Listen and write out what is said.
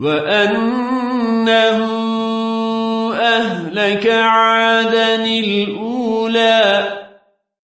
وأنه أهلك عادا الأولى